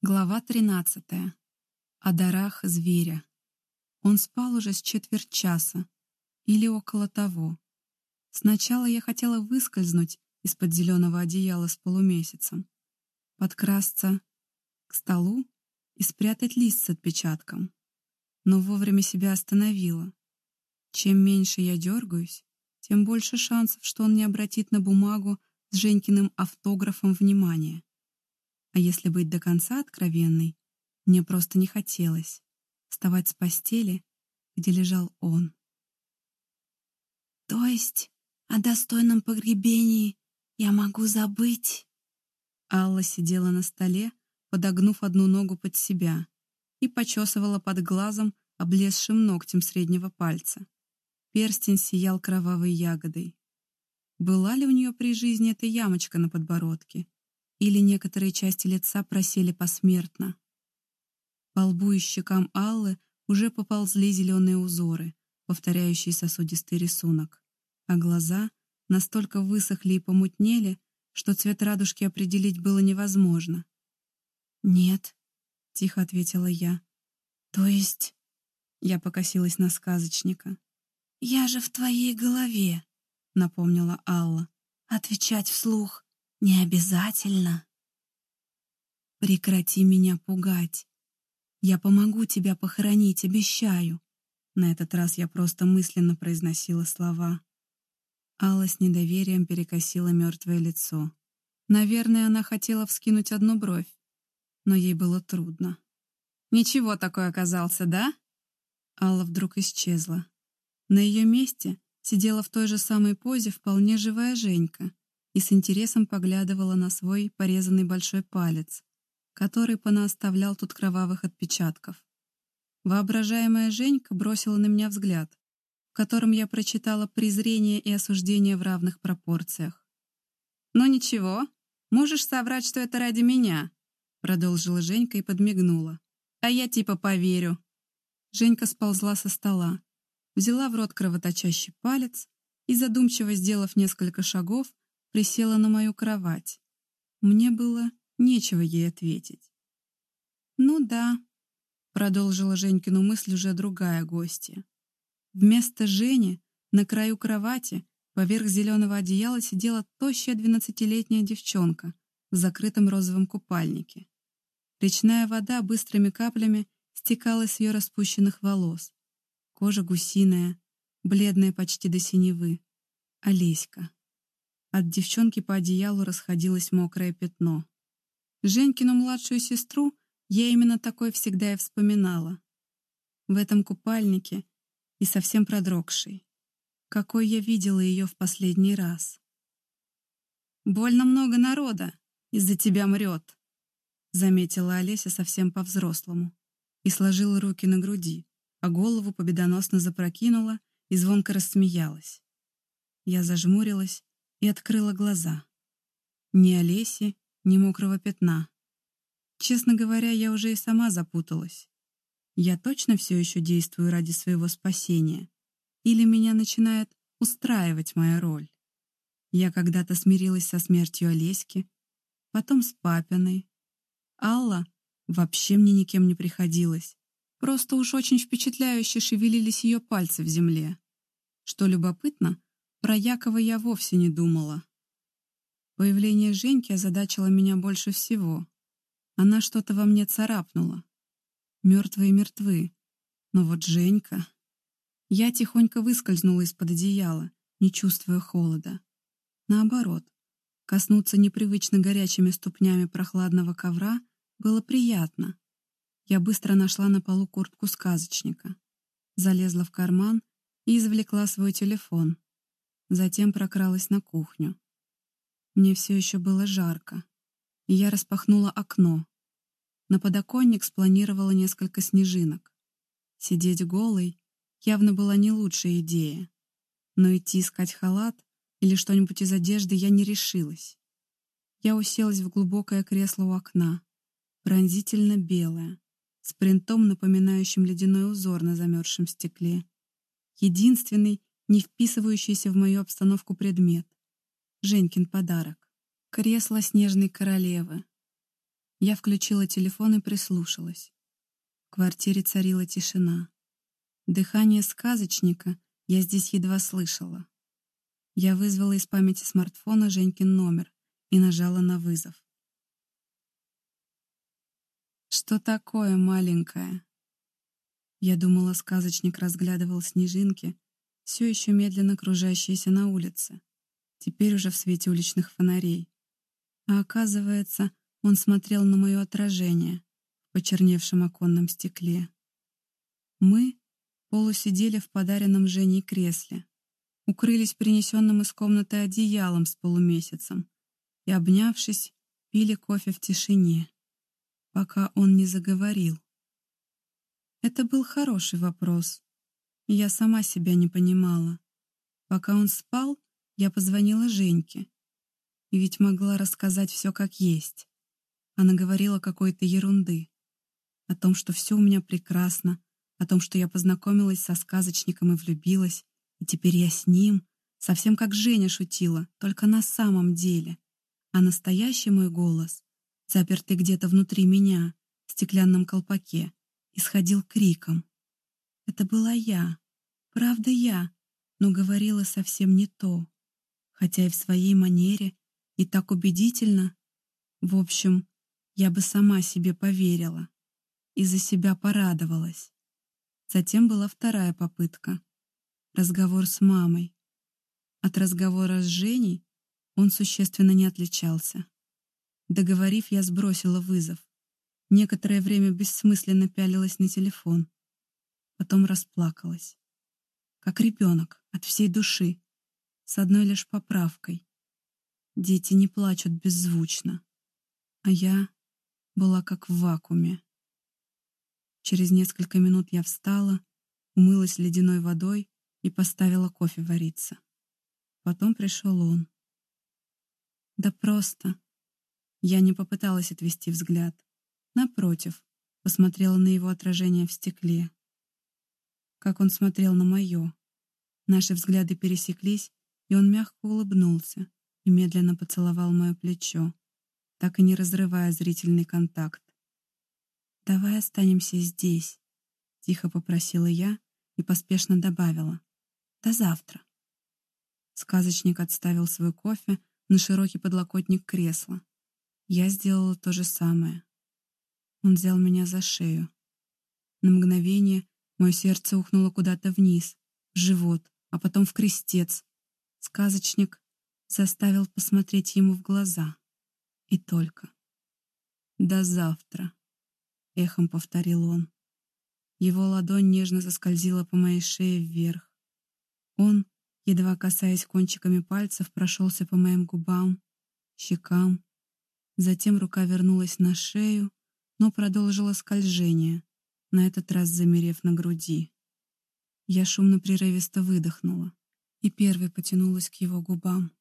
Глава 13. О дарах зверя. Он спал уже с четверть часа, или около того. Сначала я хотела выскользнуть из-под зеленого одеяла с полумесяцем, подкрасться к столу и спрятать лист с отпечатком, но вовремя себя остановила. Чем меньше я дергаюсь, тем больше шансов, что он не обратит на бумагу с Женькиным автографом внимания. А если быть до конца откровенной, мне просто не хотелось вставать с постели, где лежал он. «То есть о достойном погребении я могу забыть?» Алла сидела на столе, подогнув одну ногу под себя, и почесывала под глазом облезшим ногтем среднего пальца. Перстень сиял кровавой ягодой. Была ли у нее при жизни эта ямочка на подбородке? Или некоторые части лица просели посмертно. По лбу и щекам Аллы уже поползли зеленые узоры, повторяющие сосудистый рисунок, а глаза настолько высохли и помутнели, что цвет радужки определить было невозможно. «Нет», — тихо ответила я. «То есть...» — я покосилась на сказочника. «Я же в твоей голове», — напомнила Алла. «Отвечать вслух не обязательно. Прекрати меня пугать. Я помогу тебя похоронить, обещаю. На этот раз я просто мысленно произносила слова. Алла с недоверием перекосила мертвое лицо. Наверное, она хотела вскинуть одну бровь, но ей было трудно. «Ничего такой оказался, да?» Алла вдруг исчезла. На ее месте сидела в той же самой позе вполне живая Женька и с интересом поглядывала на свой порезанный большой палец, который понаоставлял тут кровавых отпечатков. Воображаемая Женька бросила на меня взгляд, в котором я прочитала презрение и осуждение в равных пропорциях. «Ну ничего, можешь соврать, что это ради меня», продолжила Женька и подмигнула. «А я типа поверю». Женька сползла со стола, взяла в рот кровоточащий палец и, задумчиво сделав несколько шагов, присела на мою кровать. Мне было нечего ей ответить. «Ну да», — продолжила Женькину мысль уже другая гостья. Вместо Жени на краю кровати поверх зеленого одеяла сидела тощая двенадцатилетняя девчонка в закрытом розовом купальнике. Речная вода быстрыми каплями стекала с ее распущенных волос. Кожа гусиная, бледная почти до синевы. Олеська. От девчонки по одеялу расходилось мокрое пятно. Женькину младшую сестру я именно такой всегда и вспоминала. В этом купальнике и совсем продрогшей. Какой я видела ее в последний раз. «Больно много народа, из-за тебя мрет», — заметила Олеся совсем по-взрослому и сложила руки на груди, а голову победоносно запрокинула и звонко рассмеялась. Я зажмурилась и открыла глаза. Ни Олеси, ни мокрого пятна. Честно говоря, я уже и сама запуталась. Я точно все еще действую ради своего спасения? Или меня начинает устраивать моя роль? Я когда-то смирилась со смертью Олеськи, потом с папиной. Алла вообще мне никем не приходилась. Просто уж очень впечатляюще шевелились ее пальцы в земле. Что любопытно, про Якова я вовсе не думала. Появление Женьки озадачило меня больше всего. Она что-то во мне царапнула. Мертвые мертвы. Но вот Женька... Я тихонько выскользнула из-под одеяла, не чувствуя холода. Наоборот, коснуться непривычно горячими ступнями прохладного ковра было приятно. Я быстро нашла на полу куртку сказочника, залезла в карман и извлекла свой телефон. Затем прокралась на кухню. Мне все еще было жарко, и я распахнула окно. На подоконник спланировала несколько снежинок. Сидеть голой явно была не лучшая идея, но идти искать халат или что-нибудь из одежды я не решилась. Я уселась в глубокое кресло у окна, пронзительно белое, с принтом, напоминающим ледяной узор на замерзшем стекле. Единственный не вписывающийся в мою обстановку предмет. Женькин подарок. Кресло снежной королевы. Я включила телефон и прислушалась. В квартире царила тишина. Дыхание сказочника я здесь едва слышала. Я вызвала из памяти смартфона Женькин номер и нажала на вызов. «Что такое, маленькая?» Я думала, сказочник разглядывал снежинки, все еще медленно кружащиеся на улице, теперь уже в свете уличных фонарей. А оказывается, он смотрел на мое отражение в почерневшем оконном стекле. Мы полусидели в подаренном Женей кресле, укрылись принесенным из комнаты одеялом с полумесяцем и, обнявшись, пили кофе в тишине, пока он не заговорил. Это был хороший вопрос, я сама себя не понимала. Пока он спал, я позвонила Женьке, и ведь могла рассказать все как есть. Она говорила какой-то ерунды. О том, что все у меня прекрасно, о том, что я познакомилась со сказочником и влюбилась, и теперь я с ним, совсем как Женя шутила, только на самом деле. А настоящий мой голос, запертый где-то внутри меня, в стеклянном колпаке, исходил криком. Это была я, правда я, но говорила совсем не то, хотя и в своей манере, и так убедительно. В общем, я бы сама себе поверила и за себя порадовалась. Затем была вторая попытка. Разговор с мамой. От разговора с Женей он существенно не отличался. Договорив, я сбросила вызов. Некоторое время бессмысленно пялилась на телефон. Потом расплакалась. Как ребенок, от всей души, с одной лишь поправкой. Дети не плачут беззвучно. А я была как в вакууме. Через несколько минут я встала, умылась ледяной водой и поставила кофе вариться. Потом пришел он. Да просто. Я не попыталась отвести взгляд. Напротив, посмотрела на его отражение в стекле. Как он смотрел на мое. Наши взгляды пересеклись, и он мягко улыбнулся и медленно поцеловал мое плечо, так и не разрывая зрительный контакт. «Давай останемся здесь», — тихо попросила я и поспешно добавила. «До завтра». Сказочник отставил свой кофе на широкий подлокотник кресла. Я сделала то же самое. Он взял меня за шею. На мгновение мое сердце ухнуло куда-то вниз, в живот, а потом в крестец. Сказочник заставил посмотреть ему в глаза. И только. «До завтра», — эхом повторил он. Его ладонь нежно заскользила по моей шее вверх. Он, едва касаясь кончиками пальцев, прошелся по моим губам, щекам. Затем рука вернулась на шею, но продолжила скольжение, на этот раз замерев на груди. Я шумно-прерывисто выдохнула и первой потянулась к его губам.